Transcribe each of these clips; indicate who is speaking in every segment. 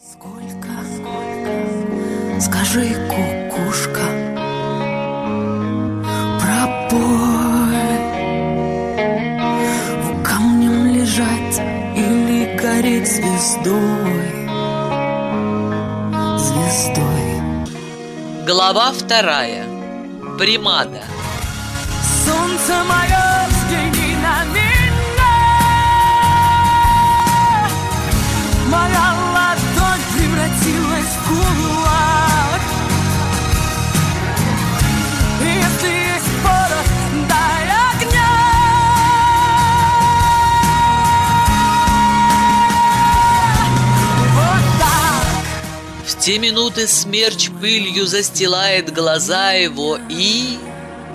Speaker 1: Сколько, сколько, скажи, кукушка, пробой. В камнем лежать или гореть звездой? Звездой.
Speaker 2: Глава вторая. Примада.
Speaker 1: Солнце мое,
Speaker 2: те минуты смерч пылью застилает глаза его и...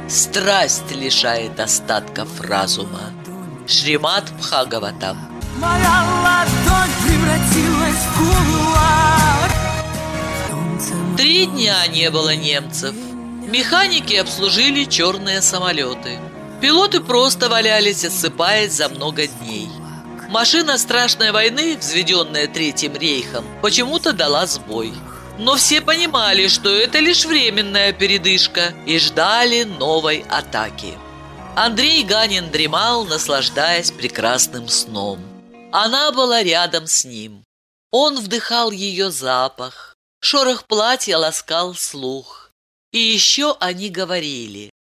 Speaker 2: Страсть лишает остатков разума. Шримат Бхагаватам.
Speaker 1: Моя ладонь превратилась в кулак.
Speaker 2: Три дня не было немцев. Механики обслужили черные самолеты. Пилоты просто валялись, отсыпаясь за много дней Машина страшной войны, взведенная Третьим рейхом, почему-то дала сбой. Но все понимали, что это лишь временная передышка и ждали новой атаки. Андрей Ганин дремал, наслаждаясь прекрасным сном. Она была рядом с ним. Он вдыхал ее запах. Шорох платья ласкал слух. И еще они говорили.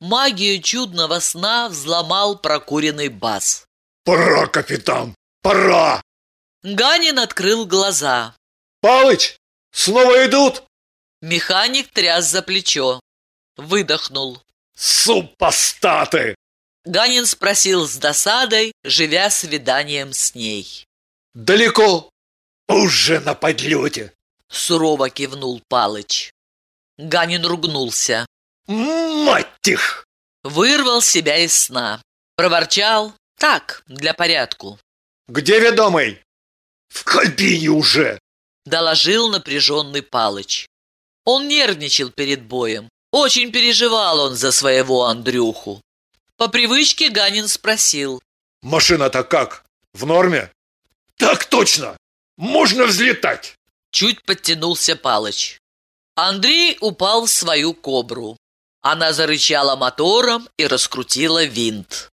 Speaker 2: Магию чудного сна взломал прокуренный бас.
Speaker 3: Пора, капитан, пора!
Speaker 2: Ганин открыл глаза.
Speaker 3: Палыч, снова идут?
Speaker 2: Механик тряс за плечо. Выдохнул.
Speaker 3: Супостаты!
Speaker 2: Ганин спросил с досадой, живя свиданием с ней.
Speaker 3: Далеко? Уже на подлете.
Speaker 2: Сурово кивнул Палыч. Ганин ругнулся.
Speaker 3: Мать их!
Speaker 2: Вырвал себя из сна. Проворчал. Так, для порядку.
Speaker 3: Где ведомый? В кабине уже.
Speaker 2: Доложил напряженный Палыч. Он нервничал перед боем. Очень переживал он за своего Андрюху. По привычке Ганин спросил.
Speaker 3: Машина-то как? В норме? Так точно! Можно взлетать!
Speaker 2: Чуть подтянулся Палыч. Андрей упал в свою кобру. Она зарычала мотором и раскрутила винт.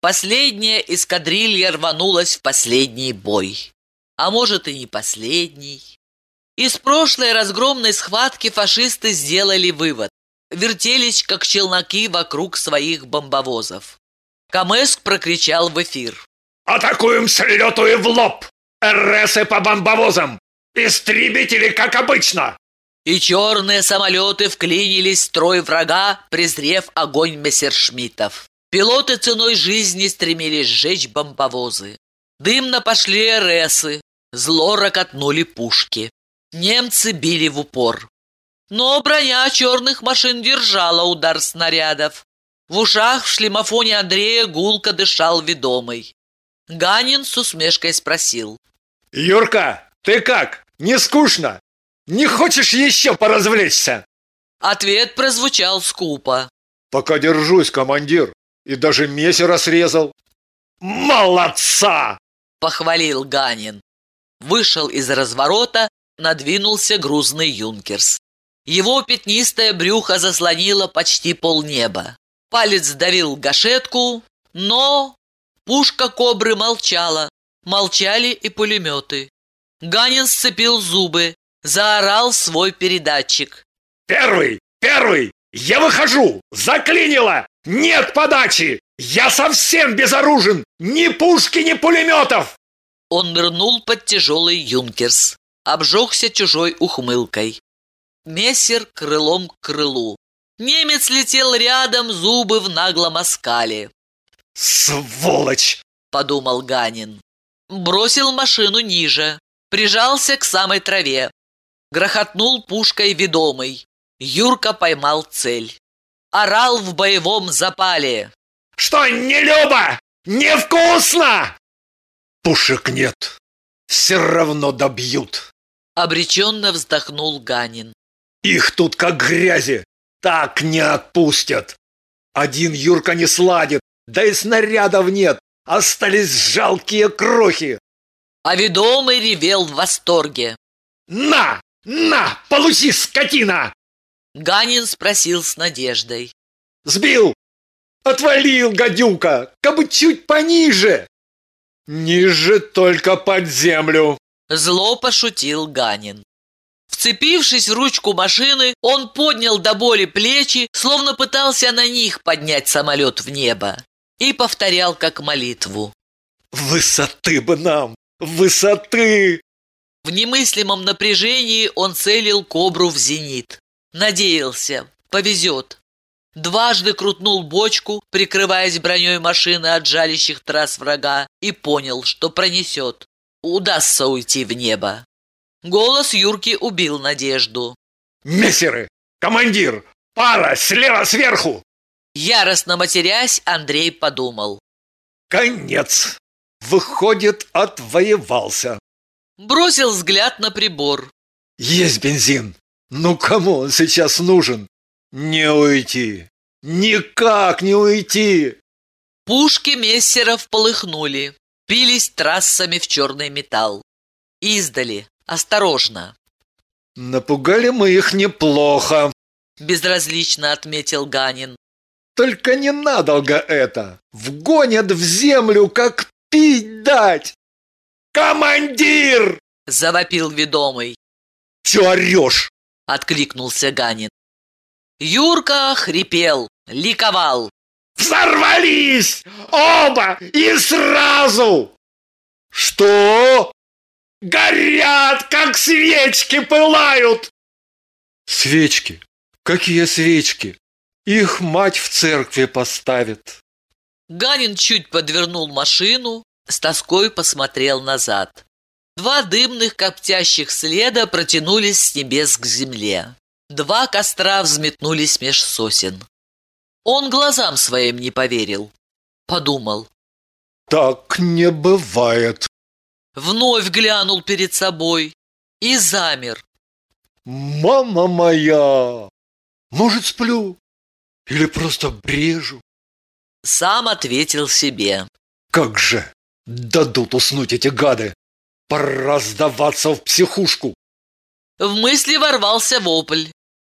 Speaker 2: Последняя эскадрилья рванулась в последний бой. А может и не последний. Из прошлой разгромной схватки фашисты сделали вывод. Вертелись, как челноки, вокруг своих бомбовозов. Камеск прокричал в эфир.
Speaker 3: Атакуем с лету и в лоб! РСы по бомбовозам! Истребители, как обычно!
Speaker 2: И черные самолеты вклинились в строй врага, презрев огонь мессершмиттов. Пилоты ценой жизни стремились сжечь бомбовозы. Дымно пошли РСы, зло рокотнули пушки. Немцы били в упор. Но броня черных машин держала удар снарядов. В ушах в шлемофоне Андрея гулко дышал ведомый. Ганин с усмешкой спросил.
Speaker 3: Юрка, ты как? Не скучно? Не хочешь еще поразвлечься?
Speaker 2: Ответ прозвучал скупо.
Speaker 3: Пока держусь, командир. И даже мессера срезал. Молодца!
Speaker 2: Похвалил Ганин. Вышел из разворота, надвинулся грузный юнкерс. Его пятнистое брюхо заслонило почти полнеба. Палец давил гашетку, но... Пушка кобры молчала. Молчали и пулеметы. Ганин сцепил зубы, заорал свой передатчик.
Speaker 3: Первый! Первый! Я выхожу! Заклинило! Нет подачи! Я совсем безоружен! Ни пушки, ни пулеметов!
Speaker 2: Он нырнул под тяжелый юнкерс. Обжегся чужой ухмылкой. Мессер крылом к крылу. Немец летел рядом, зубы в наглом оскале.
Speaker 3: Сволочь!
Speaker 2: Подумал Ганин. Бросил машину ниже. Прижался к самой траве. Грохотнул пушкой ведомый. Юрка поймал цель. Орал в боевом запале.
Speaker 3: Что, не Люба? Невкусно! Пушек нет. Все равно добьют.
Speaker 2: Обреченно вздохнул Ганин.
Speaker 3: Их тут как грязи. Так не отпустят. Один Юрка не сладит, да и снарядов нет. Остались жалкие крохи.
Speaker 2: А ведомый ревел в восторге.
Speaker 3: На! На! Получи, скотина!
Speaker 2: Ганин спросил с надеждой.
Speaker 3: Сбил! Отвалил, гадюка! Кабы чуть пониже! Ниже только под землю.
Speaker 2: Зло пошутил Ганин. Вцепившись в ручку машины, он поднял до боли плечи, словно пытался на них поднять самолет в небо, и повторял как молитву.
Speaker 3: Высоты бы нам! Высоты!
Speaker 2: В немыслимом напряжении он целил кобру в зенит. Надеялся, повезет. Дважды крутнул бочку, прикрываясь броней машины от жалящих трасс врага, и понял, что пронесет. Удастся уйти в небо. Голос Юрки убил надежду.
Speaker 3: Мессеры! Командир! Пара! Слева сверху!
Speaker 2: Яростно матерясь, Андрей подумал.
Speaker 3: Конец! Выходит, отвоевался.
Speaker 2: Бросил взгляд на прибор.
Speaker 3: Есть бензин. Ну кому он сейчас нужен? Не уйти. Никак не уйти.
Speaker 2: Пушки мессеров полыхнули, пились трассами в черный металл. Издали, осторожно.
Speaker 3: Напугали мы их неплохо.
Speaker 2: Безразлично отметил Ганин.
Speaker 3: Только не надолго это. Вгонят в землю, как пить дать. Командир!
Speaker 2: Завопил ведомый.
Speaker 3: Че орешь?
Speaker 2: Откликнулся Ганин. Юрка хрипел, ликовал.
Speaker 3: Взорвались! Оба! И сразу! Что? Горят, как свечки пылают! Свечки? Какие свечки? Их мать в церкви поставит.
Speaker 2: Ганин чуть подвернул машину, с тоской посмотрел назад. Два дымных коптящих следа протянулись с небес к земле. Два костра взметнулись меж сосен. Он глазам своим не поверил. Подумал.
Speaker 3: Так не бывает.
Speaker 2: Вновь глянул перед собой и замер.
Speaker 3: Мама моя! Может, сплю? Или просто брежу?
Speaker 2: Сам ответил себе.
Speaker 3: Как же дадут уснуть эти гады? Пора сдаваться в психушку.
Speaker 2: В мысли ворвался вопль.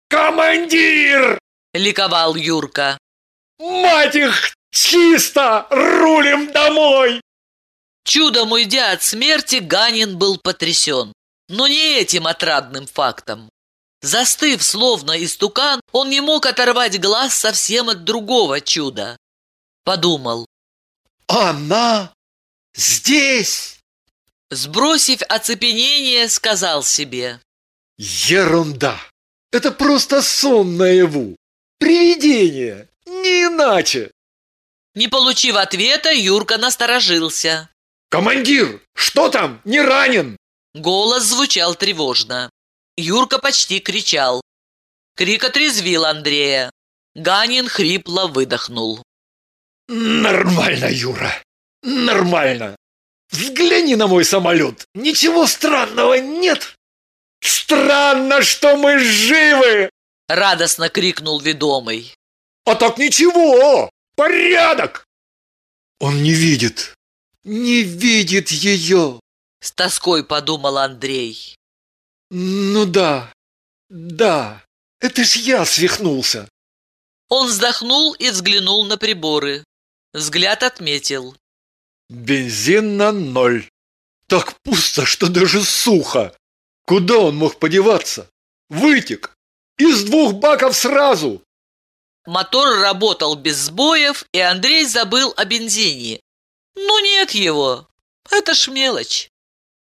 Speaker 3: Командир!
Speaker 2: Ликовал Юрка.
Speaker 3: Мать их, чисто! Рулим домой!
Speaker 2: Чудом уйдя от смерти, Ганин был потрясен. Но не этим отрадным фактом. Застыв, словно истукан, он не мог оторвать глаз совсем от другого чуда. Подумал.
Speaker 3: Она здесь!
Speaker 2: Сбросив оцепенение, сказал себе.
Speaker 3: Ерунда! Это просто сон наяву! Привидение! Не иначе!
Speaker 2: Не получив ответа, Юрка насторожился.
Speaker 3: Командир, что там? Не ранен?
Speaker 2: Голос звучал тревожно. Юрка почти кричал. Крик отрезвил Андрея. Ганин хрипло выдохнул.
Speaker 3: Нормально, Юра. Нормально. Взгляни на мой самолет. Ничего странного нет. Странно, что мы живы.
Speaker 2: Радостно крикнул ведомый.
Speaker 3: А так ничего. Порядок. Он не видит. Не видит ее.
Speaker 2: С тоской подумал Андрей.
Speaker 3: Ну да. Да. Это ж я свихнулся.
Speaker 2: Он вздохнул и взглянул на приборы. Взгляд отметил.
Speaker 3: Бензин на ноль. Так пусто, что даже сухо. Куда он мог подеваться? Вытек. Из двух баков сразу.
Speaker 2: Мотор работал без сбоев, и Андрей забыл о бензине. Ну нет его. Это ж мелочь.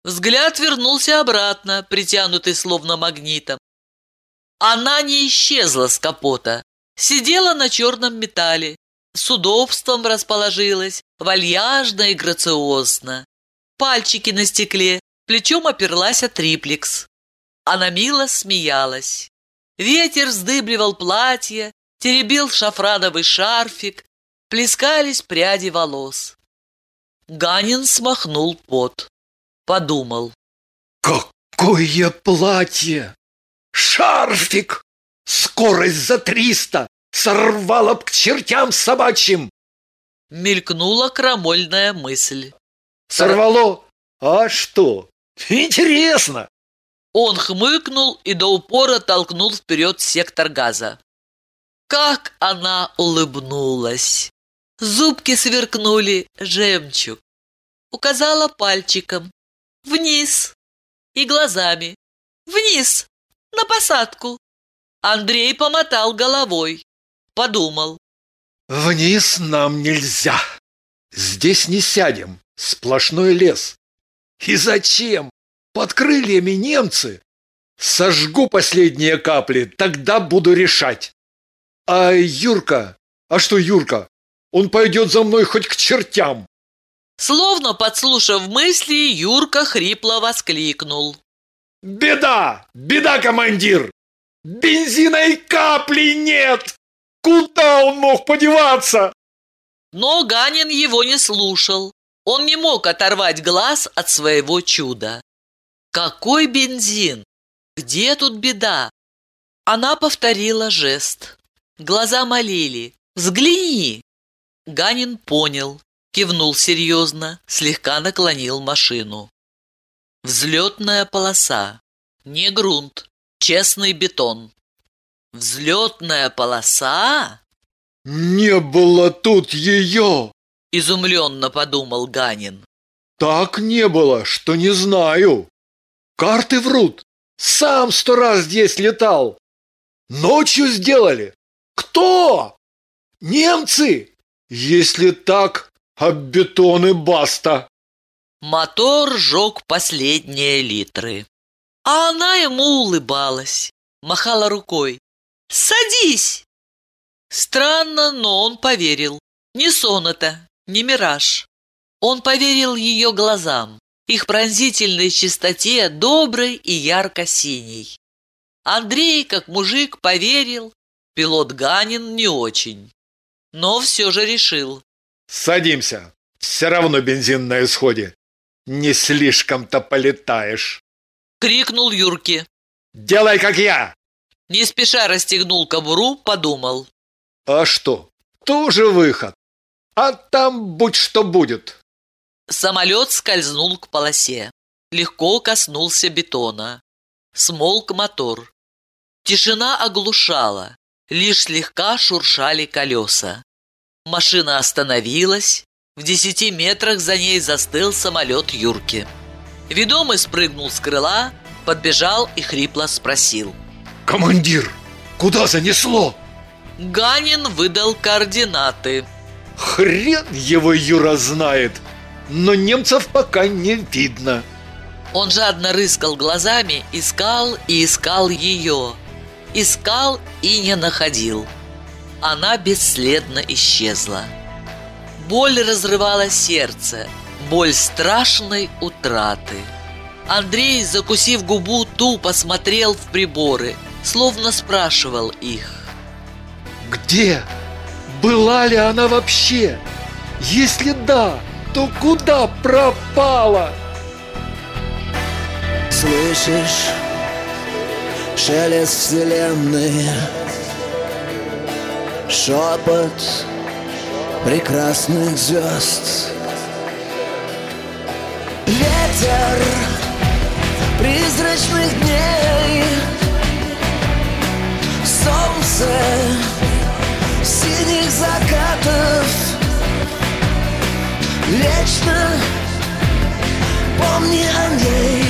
Speaker 2: Взгляд вернулся обратно, притянутый словно магнитом. Она не исчезла с капота. Сидела на черном металле, с удобством расположилась, вальяжно и грациозно. Пальчики на стекле, плечом оперлась от триплекс. Она мило смеялась. Ветер вздыбливал платье, теребил шафрановый шарфик, плескались пряди волос. Ганин смахнул пот. Подумал.
Speaker 3: Какое платье! Шарфик! Скорость за триста! Сорвало б к чертям собачьим!
Speaker 2: Мелькнула крамольная мысль.
Speaker 3: Сорвало! А что? Интересно.
Speaker 2: Он хмыкнул и до упора толкнул вперед сектор газа. Как она улыбнулась! Зубки сверкнули жемчуг. Указала пальчиком. Вниз. И глазами. Вниз. На посадку. Андрей помотал головой. Подумал.
Speaker 3: Вниз нам нельзя. Здесь не сядем. Сплошной лес. И зачем? Под крыльями немцы. Сожгу последние капли, тогда буду решать. А Юрка? А что Юрка? Он пойдет за мной хоть к чертям.
Speaker 2: Словно подслушав мысли, Юрка хрипло воскликнул.
Speaker 3: Беда! Беда, командир! Бензина и капли нет! Куда он мог подеваться?
Speaker 2: Но Ганин его не слушал. Он не мог оторвать глаз от своего чуда. Какой бензин? Где тут беда? Она повторила жест. Глаза молили. «Взгляни!» Ганин понял, кивнул серьезно, слегка наклонил машину. Взлетная полоса. Не грунт, честный бетон. Взлетная полоса?
Speaker 3: Не было тут ее!
Speaker 2: Изумленно подумал Ганин.
Speaker 3: Так не было, что не знаю. Карты врут. Сам сто раз здесь летал. Ночью сделали. Кто? Немцы? Если так, об бетоны баста.
Speaker 2: Мотор жег последние литры. А она ему улыбалась, махала рукой. «Садись!» Странно, но он поверил. Не сон это, не мираж. Он поверил ее глазам, их пронзительной чистоте, доброй и ярко-синей. Андрей, как мужик, поверил, пилот Ганин не очень. Но все же решил.
Speaker 3: Садимся, все равно бензин на исходе. Не слишком-то полетаешь.
Speaker 2: Крикнул Юрке.
Speaker 3: Делай, как я.
Speaker 2: Не спеша расстегнул кобуру, подумал.
Speaker 3: А что, тоже выход. А там будь что будет.
Speaker 2: Самолет скользнул к полосе. Легко коснулся бетона. Смолк мотор. Тишина оглушала. Лишь слегка шуршали колеса. Машина остановилась. В десяти метрах за ней застыл самолет Юрки. Ведомый спрыгнул с крыла, подбежал и хрипло спросил.
Speaker 3: Командир, куда занесло?
Speaker 2: Ганин выдал координаты.
Speaker 3: Хрен его Юра знает, но немцев пока не видно.
Speaker 2: Он жадно рыскал глазами, искал и искал ее. Искал и не находил. Она бесследно исчезла. Боль разрывала сердце, боль страшной утраты. Андрей, закусив губу, тупо смотрел в приборы, словно спрашивал их.
Speaker 3: Где? Была ли она вообще? Если да, то куда пропала?
Speaker 4: Слышишь шелест вселенной Шепот прекрасных звезд Ветер призрачных дней Солнце синих закатов. Вечно помни о ней